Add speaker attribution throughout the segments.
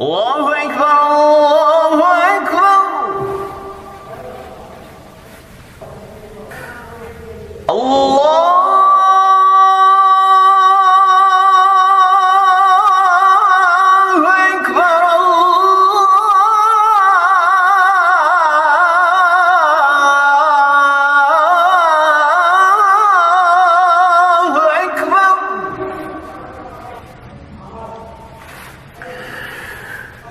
Speaker 1: الله أكبر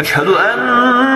Speaker 1: أشهد أن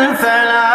Speaker 1: على